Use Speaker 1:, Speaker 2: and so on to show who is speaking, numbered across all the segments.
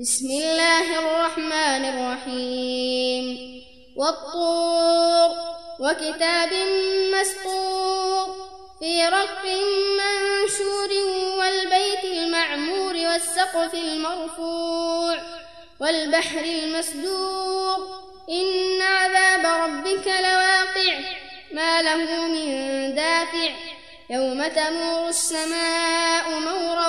Speaker 1: بسم الله الرحمن الرحيم والطور وكتاب مسطور في رق منشور والبيت المعمور والسقف المرفوع والبحر المسدور إن عذاب ربك لواقع ما له من دافع يوم تمور السماء مورا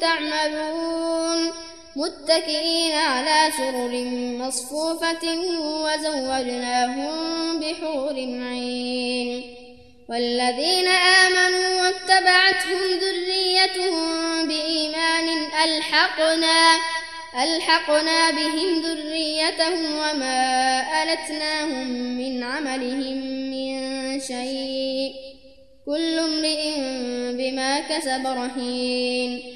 Speaker 1: تعملون. متكئين على سرر مصفوفة وزوجناهم بحور عين. والذين آمنوا واتبعتهم ذريتهم بإيمان ألحقنا ألحقنا بهم ذريتهم وما ألتناهم من عملهم من شيء. كل امرئ بما كسب رهين.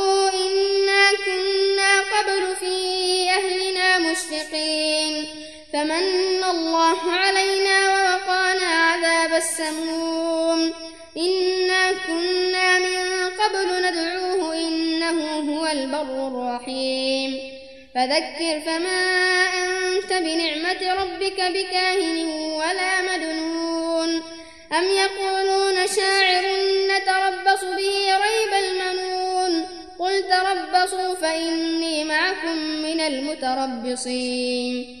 Speaker 1: فمن الله علينا ووقانا عذاب السموم. إنا كنا من قبل ندعوه إنه هو البر الرحيم. فذكر فما أنت بنعمة ربك بكاهن ولا مجنون. أم يقولون شاعر نتربص به ريب المنون. قل تربصوا فإني معكم من المتربصين.